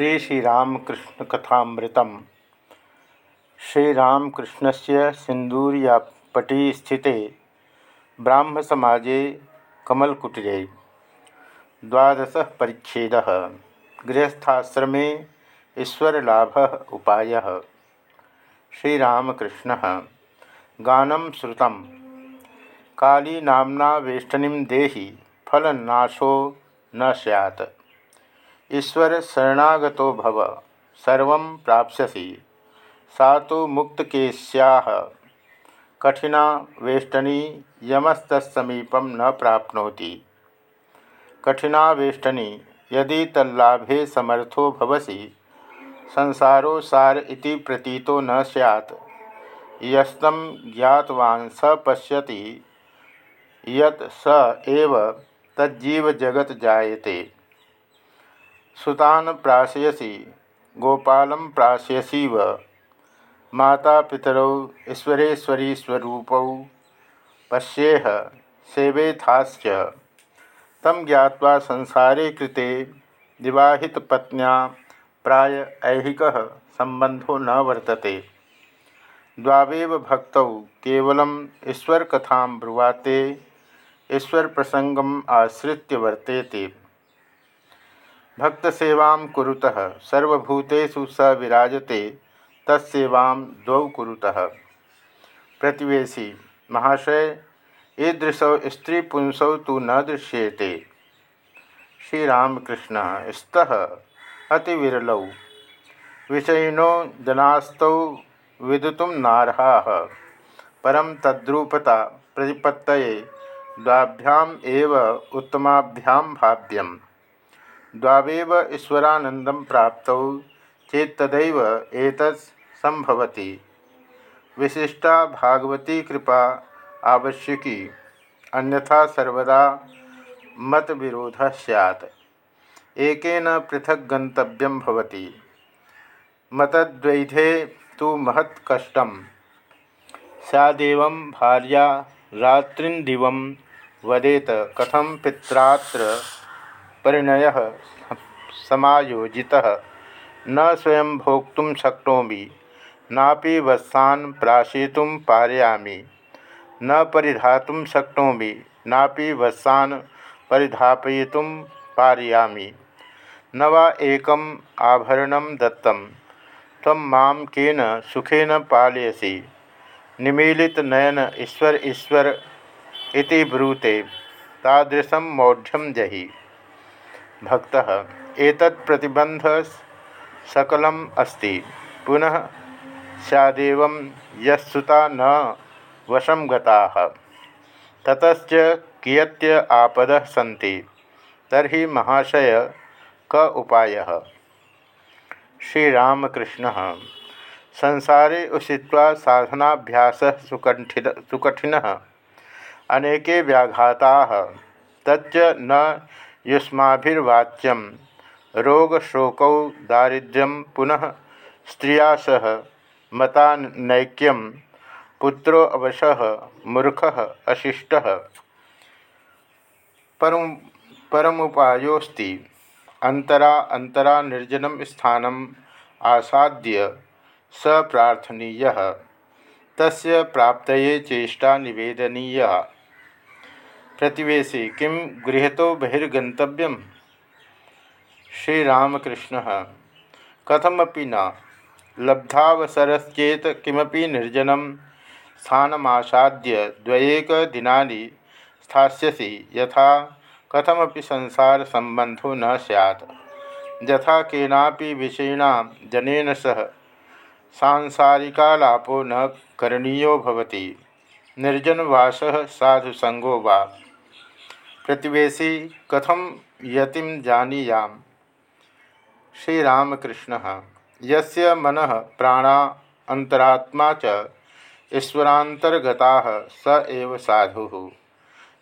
श्री श्रीरामकृष्ण कथामृतम। श्रीरामकृष्ण से सिंदूरियापटी स्थिते ब्राह्म समाजे कमलकुटीरे द्वादश परिच्छेद। गृहस्थाश्रमे ईश्वरलाभ उपाय। श्रीरामकृष्ण गानम श्रुत काली नामना देहि फलनाशो न सैत् ईश्वर शरणागतो भव, सर्व प्राप्स्यसि। सा तो मुक्त के कठिना वेष्टनी यमस्तमीपम न प्राप्नोति। कठिना वेष्टनी, यदि तल्लाभे समर्थो भवसि, संसारो सार इति प्रतीतो न सैत् यस्तम ज्ञातवान् स पश्यति, यत् स एव तज्जीव जगत जायते। सुतान प्राशयसी, गोपाल प्राशयसीव। माता पितरौ ईश्वरेश्वरी स्वरूपौ पश्येह, सेवेथाश्च। तम ज्ञावा संसारे कृते विवाहित पत्न्या प्राय ऐहिक संबंधो न वर्तते। द्वावेव भक्त केवलम ईश्वर कथा ब्रुवाते ईश्वर प्रसंगम आश्रित्य वर्तेते। भक्तसेवा कुरुतः, सर्वभूतेषु स विराजते, तत्सेवा द्वौ कुरुतः। प्रतिवेशी, महाशय, ईदृशौ स्त्रीपुंसौ तो न दृश्येते। श्रीरामकृष्ण, स्तः, अतिविरलौ। विषयिनो जनास्तौ विदुतुं नारहा। परम तद्रूपता प्रतिपत्त द्वाभ्याम एव उत्तमाभ्यां भाव्यम। द्वावेव ईश्वरानंदम प्राप्त चेतद संभवती विशिष्टा भागवती कृपा आवश्यकी, अन्यथा सर्वदा मत विरोध सैत् एकेन पृथक गंतव्यम भवति। मतद्वैधे तो महत्कष्ट सैदेव भार्या रात्रिदिव वदेत कथम पित्रात्र परिणय समायोजिता। न स्वयं भोक्त शक्नोमी। नापि वत्सान प्राशयितुं पारयामि। न परिधातुं शक्नोमी। नापि वत्सान परिधापयितुं पारयामि। न वा आभरणं दत्तं त्वं माँ केन सुखेन पालयसि। निमीलितनयन ईश्वर ईश्वर इति ब्रूते। तादृशं मौढ़्यम जहि। भक्त। एक प्रतिबंध सकलम अस्ति। पुनः सैदेव युता न वशम गता। ततच कियत्य आपद सी तरी महाशय क उपाय। श्रीरामकृष्ण, संसारे उषित्वा साधनाभ्यास सुकठिन सुकठिन। अनेके व्याघाता, तच्च न युष्माभिर्वाच्यम। रोगशोक दारिद्र्यम पुनः स्त्रिया सह मतानैक्यम। पुत्रो अवश, मूर्ख, अशिष्ट। परम अंतरा अंतरा निर्जनम स्थानम आसाद्य स प्रार्थनीय तस्य प्राप्तये चेष्टा निवेदनीय। प्रतिवेशी। किं गृह तो बहिर्गंतव्यम श्रीरामकृष्ण। कथमपि न। लब्धावसरश्चेत किमपि निर्जनं। स्थानमासाद्य द्वयेक दिनानि स्थास्यसि। यथा कथमपि संसार संबंधो न सैत् यथा केनापि विषयिणा जनेन सह सांसारिकालापो न करणीयो भवति। निर्जनवासः साधुसंगो वा? प्रतिवेशी कथम यतिम जानीयाम? श्रीरामकृष्ण, यस्य मन प्राण अंतरात्मा च ईश्वरांतर्गता स एव साधु।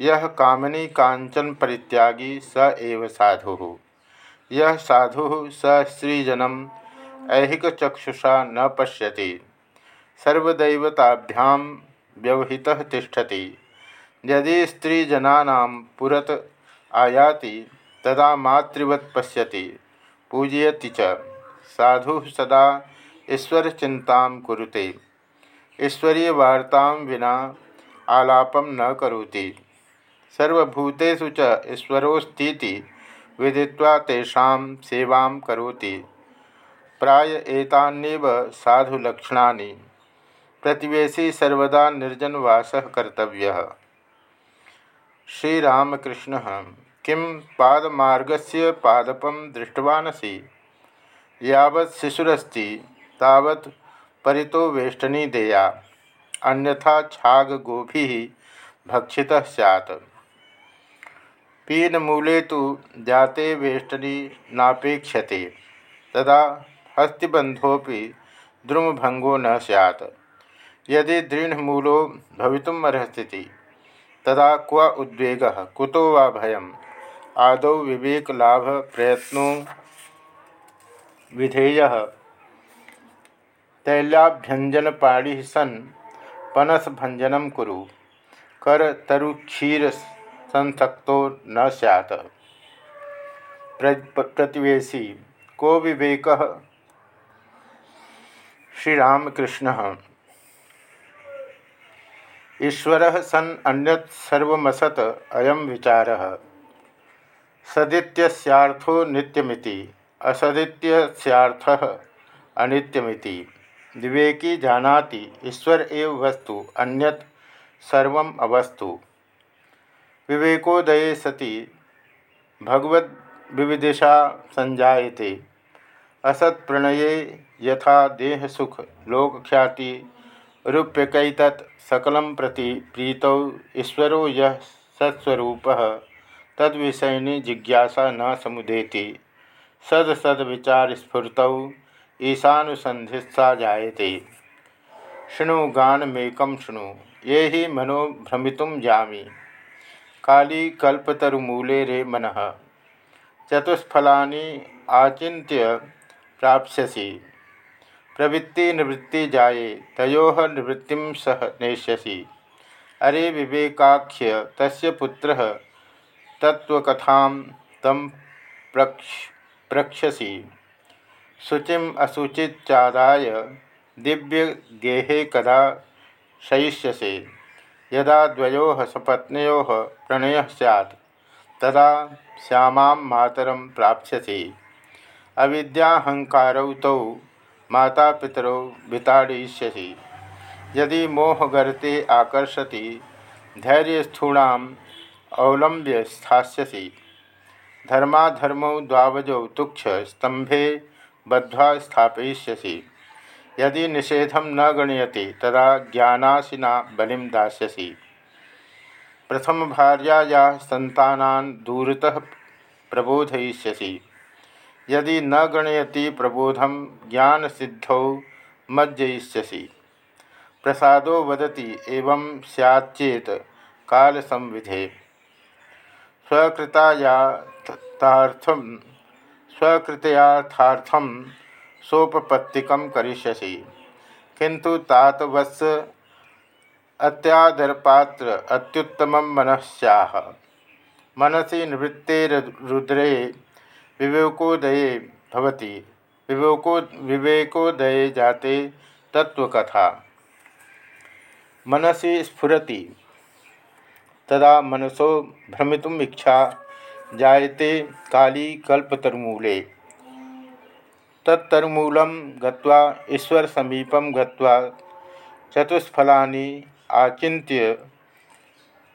यह कामनी कांचन परित्यागी स एव साधु। यह साधु स स्त्रीजनम ऐहिक चक्षुषा न पश्यति। सर्वदैवताभ्यां व्यवहितः तिष्ठति। यदि स्त्रीजना पुरत आयाति, तदा मातृवत् पश्यति, पूजयति च। साधु सदा ईश्वर चिंता कुरुते। ईश्वरीय वार्ता विना आलापम न करोति। सर्वभूतेषु च ईश्वरोस्तीति विदित्वा तेषां सेवां करोति। प्राय प्रतिवेशी सर्वदा निर्जनवासः कर्तव्यः। श्रीरामकृष्ण किं पादमार्गस्य पादपं दृष्टवानसि यावत् शिशुरस्ति, तावत् परितो वेष्टनी देया। अन्यथा छाग गोभी भक्षिता सैत् पीनमूले तो जाते वेष्टनी नापेक्षते तदा हस्तिबंधोपि द्रुमभंगो न सैत् यदि दृढ़मूलो भवितुमर्हति तदा क्व उद्वेग? कुतो वा भयम्? आदौ विवेकलाभ प्रयत्नो विधेय। तैल्याभ्यंजनपाणी सन पनस भंजनम कुरु कर तरुक्षीर संसक्तो न सैत प्रतिवेशी। को विवेक? श्रीरामकृष्ण। ईश्वर सन अन्यत सर्वमसत अयम विचार। सदित्यर्थो नित्यमिति असदित्यर्थ अनित्यमिति। विवेकी जानाति, ईश्वर एव वस्तु, अन्यत सर्व अवस्तु। विवेकोदये सति, भगवद विविदिशा संजायते। असत प्रणये यथा देह सुख रूप्यकैतत् सकल प्रति प्रीतौ ईश्वरो यः सत्स्वरूपः। तद्विषयिनी जिज्ञासा न समुदेति। सद सद विचार स्फुर्तौ ईशानुसंधिस्सा जायते। शृणु गानमेकं शृणु। ये ही मनो भ्रमितुं जामी। काली कल्पतरुमूले रे मन। चतुष्फलानि आचिन्त्य प्राप्स्यसि। प्रवृत्ति निवृत्ति जाये, तयो निवृत्ति सह नेष्यसि। अरे विवेकाख्य, तस्य पुत्रः तत्वकथां तम प्रक्ष, प्रक्षसी। शुचिम अशुचिच्चादाय दिव्य गेहे कदा शयिष्यसे। यदा द्वयोः सपत्नयोः प्रणयः स्यात्, तदा श्यामां मातर प्राप्स्यसि। अविद्याहंकारौ तौ मातापितरौ विताड़यिष्यसि यदि मोहगर्ते आकर्षति, धैर्यस्थूणाम् अवलंब्य स्थास्यसि। धर्माधर्मौ द्वावजौ तुक्ष स्तंभे बद्ध्वा स्थापयिष्यसि। यदि निषेधम न गणयति, तदा ज्ञानाशिना बलिम दास्यसि। प्रथम भार्याया संतानान् दूरतः प्रबोधयिष्यसि। यदि न गणयति प्रबोधम ज्ञान सिद्धौ मज्जयिष्यसि। प्रसादो वदति, एवं सैच्चेत काल संविधे स्वकृतायाथार्थम स्वकृतयाथार्थम सोपपत्तिकं करिष्यसि। किंतु तात अत्यादरपात्र अत्युत्तम मन सैह मनसी निवृत्तेरुद्रे विवेकोदये भवति। विवेको विवेकोदये जाते तत्वकथा मनसी स्फुति तदा मनसो भ्रमितुम इच्छा, जायते काली कल्पतरुमूले। तत्तरुमूल गत्वा ईश्वर समीपम गत्वा, चतुष्फलानि आचिन्त्य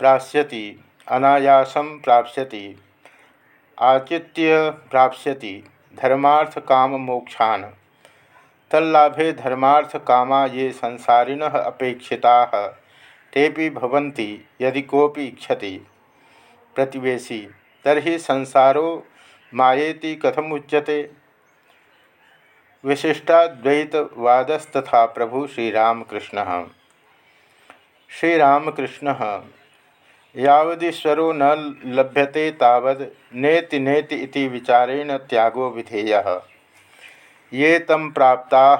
प्राप्स्यति अनायासं प्राप्स्यति। आचित्य प्राप्स्यति, धर्मार्थ काम मोक्षान्। तल्लाभे धर्मार्थ कामा ये संसारिण अपेक्षिता तेपि यदि कोपि इच्छति। प्रतिवेशी तरी संसारो मायेति कथम उच्यते? विशिष्टाद्वैतवादस्तथा प्रभु श्रीरामकृष्ण। श्रीरामकृष्ण यावदीश्वरो न लभ्यते तावद नेति नेति विचारेण त्यागो विधेय। ये तम प्राप्ता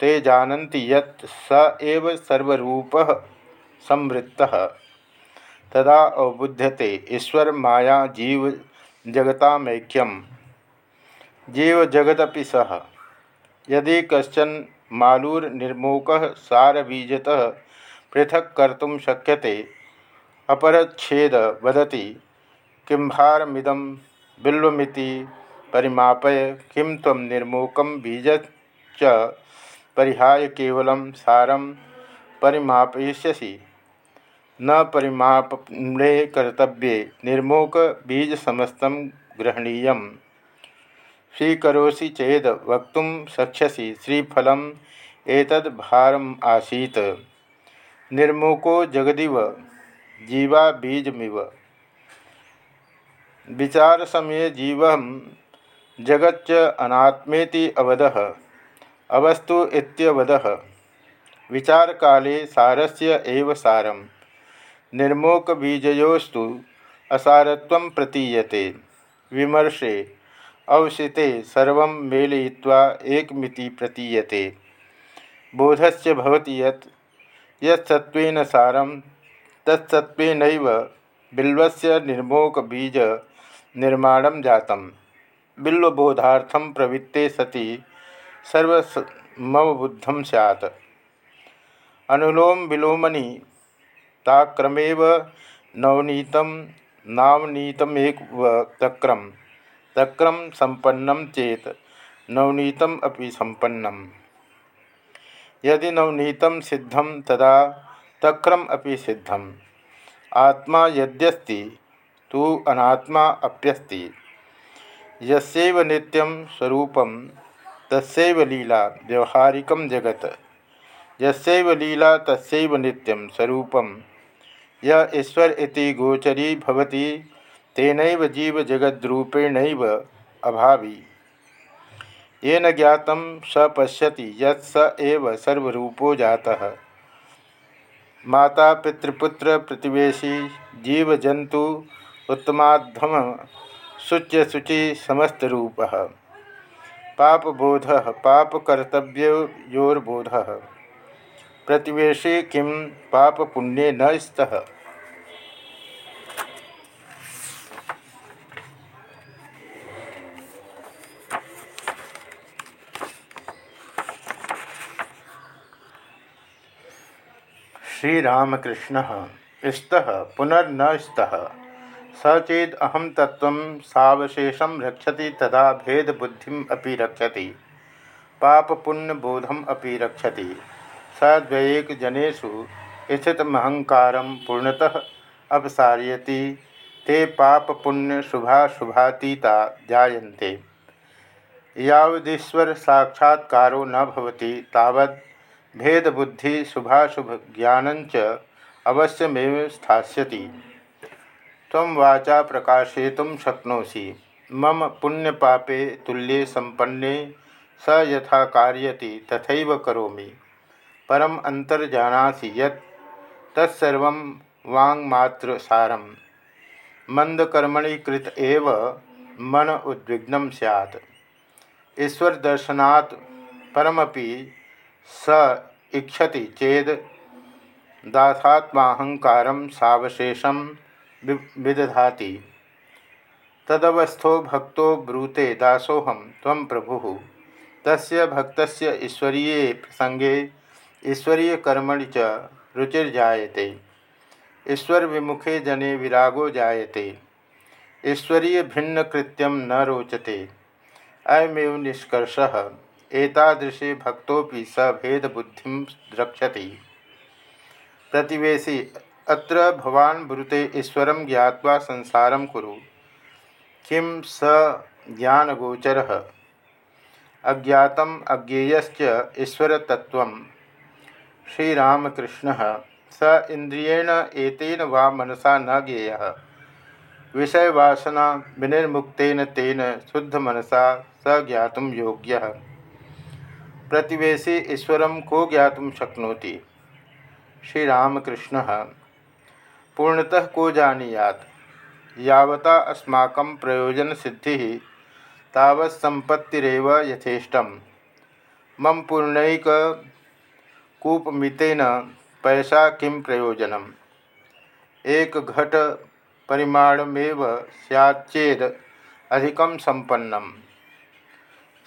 ते जानन्ति यत् स एव सर्वरूपः संवृत्तः। तदा अवबुध्यते, ईश्वर, माया, जीव, जगतामैक्यम। जीव जगदपि सह यदि कशन मालूर निर्मोक सारबीजतः पृथक कर्तुम शक्यते अपरछेद वदति किंभारमिदम बिल्वमिति परिमापय किं तम निर्मोक बीज च परिहाय केवल सारम परिमापयिष्यसि। न परिमापणे कर्तव्ये निर्मोक बीज समस्त ग्रहणीय स्वीकोसी चेद वक्त शक्यसी श्रीफलम एतद् भारम आसीत। निर्मोको जगदिव जीवा बीजमिव। विचार समय जीव जगच्च अनात्मेति अवद, अवस्तु इत्यवद। विचार काले सारस्य एव सारम निर्मोक बीजयोस्तु असारत्वं प्रतीयते। विमर्शे अवसिते सर्व मेलयित्वा एकमिति प्रतीयते। बोधस्य भवति यत् यत्सत्वेन सारं तत्सत्वेनैव बिल्वस्य निर्मोक बीज निर्माण जात बिल्वबोधार्थम प्रवृत्ते सति सर्वमव बुद्धम सैत् अनुलोम विलोमनि ताक्रमेव नवनीत नावनीतमेक तक्रम तक्रम संपन्नम चेत नवनीतम अपि संपन्नम यदि नवनीतम सिद्धम तदा तक्रम अपि सिद्धम। आत्मा यद्यस्ति, तु अनात्मा अप्यस्ति। यस्यैव नित्यं स्वरूपं, तस्यैव लीला व्यवहारिक जगत। यस्यैव लीला, तस्यैव नित्यं स्वरूपं। य ईश्वर इति गोचरी भवति, तेनैव जीव जगद्रूपेणैव अभावी। येन ज्ञातं स पश्यति, यत् स एव सर्वरूपो जातः। माता पितृपुत्र प्रतिवेशी, जीव जंतु उत्तमाधम शुच्य शुचि समस्त रूप। पापबोध पापकर्तव्योर्बोध प्रतिवेशी किं पापपुण्ये न स्तः। श्रीरामकृष्ण स्तः पुनर्न स्तः स चेद अहम तत्व सवशेषम रक्षति, तदा भेदबुद्धि अभी रक्षति। पापपुण्यबोधम अभी रक्षति। स द्वैक जनेषु स्थितमहंकार पूर्णतः अपसारयति, ते पापपुण्य शुभाशुभातीता जायन्ते। यावदीश्वर साक्षात्कारो न भेदबुद्धि शुभाशुभ ज्ञानच अवश्यमेव स्थास्यति। तम वाचा प्रकाशयितुं शक्नोषि। मम पुण्यपापे तुल्ये संपन्ने स यथा कार्यति तथैव करोमि। परम अंतर्जानासि यत् तत्सर्वं वाङ्मात्रसारं मंदकर्मणि कृत एव मन उद्विग्न सैत् ईश्वरदर्शनात् परमपि स इच्छति चेद दासात्माहंकार सवशेषम विदधाति। तदवस्थो भक्तो ब्रूते दासोहम तम प्रभु। तस्य भक्तस्य ईश्वरीय प्रसंगे ईश्वरीय कर्मणि च ईश्वर विमुखे जने विरागो जायते। ईश्वरीय भिन्न कृत्यम न रोचते। अयमेव निष्कर्षः। एतादृशे भक्तोपि स भेदबुद्धि रक्षति। प्रतिवेशी, अत्र भवान् ब्रूते ईश्वर ज्ञावा संसार कुरु। किं स ज्ञानगोचरः? अज्ञातम अज्ञेयश्च ईश्वरतत्व श्रीरामकृष्ण, स इंद्रियेण एतेन वा मनसा न ज्ञेय। विषयवासना, विनिर्मुक्तेन तेन शुद्ध मनसा स ज्ञात योग्य। प्रतिवेशी ईश्वर को ज्ञात शक्नोति। श्रीरामकृष्ण, पूर्णतः को जानीयात? यावता अस्माक प्रयोजन सिद्धि तावत् संपत्तिरव यथेष्ट। मम पूर्णक पैसा किं प्रयोजनम? एक घट परिमाणमेव सैच्चेद अधिकम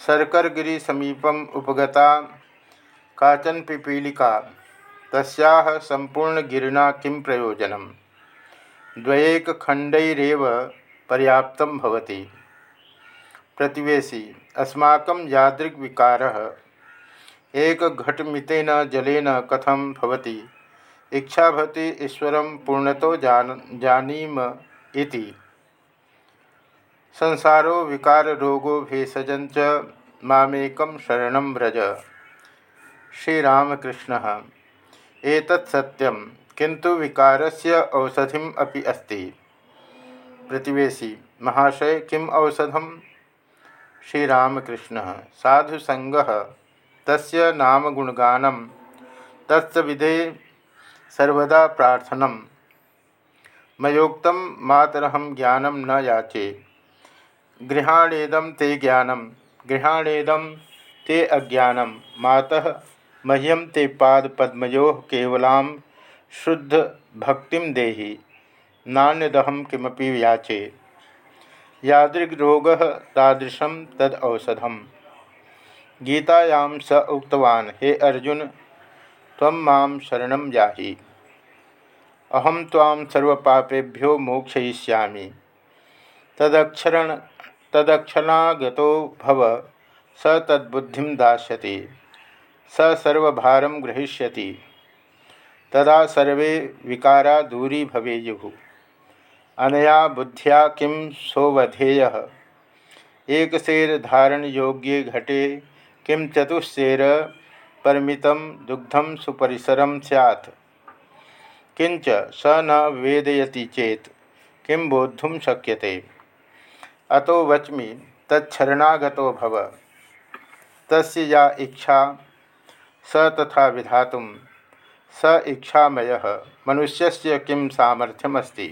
संपन्नम सर्करगिरीसमीपम् उपगता काचन पिपीलिका। तस्याः सम्पूर्णगिरिना किं प्रयोजनं द्वयेकखण्डैरेव पर्याप्त भवति। प्रतिवेशी, अस्माकं यादृग्विकारः एकघटमितेन जलेन कथं भवति? इच्छा भवति ईश्वरं पूर्णतो जान, जानीम इति। संसारो विकार रोगो भेषजं च मामेकं शरणं व्रज। श्रीरामकृष्ण, एतत् सत्यं किंतु विकारस्य औषधिम् अपि अस्ति। प्रतिवेशी, महाशय, किम औषधम? श्रीरामकृष्ण साधुसंग तस्य नाम गुणगानम तत्विधे सर्वदा प्रार्थनम। मयोक्तम मातरहम ज्ञानम न याचे। गृहाणेदम ते ज्ञानम गृहाणेदम ते अज्ञानम मातः मह्यम ते पाद पद्मयो केवलां शुद्ध भक्ति देहि। नान्यदहम किमपि याचे। यादृग्रोग तादृशम तद औषधम। गीतायां स उक्तवान्, हे अर्जुन तम शरणं याहि। अहम तां सर्वपापेभ्यो मोक्षयिष्यामि। तदक्षरण तदक्षणागतो भव स तद्बुद्धि दास्यति, स सर्वभारं गृहीष्यति तदा सर्वे विकारा दूरी भवेयु। अनया बुद्धिया किं सोवधेय एक धारण योग्ये घटे, किं चतुस्सेर परमित दुग्धम सुपरिसरम सैत् किंच स न वेदयति चेत, किं बोद्धुम शक्यते। अतो वच्मि तरणागत भव। तस्य या इच्छा, स तथा विधा स इच्छामय मनुष्य किं सामर्थ्यमस्ति।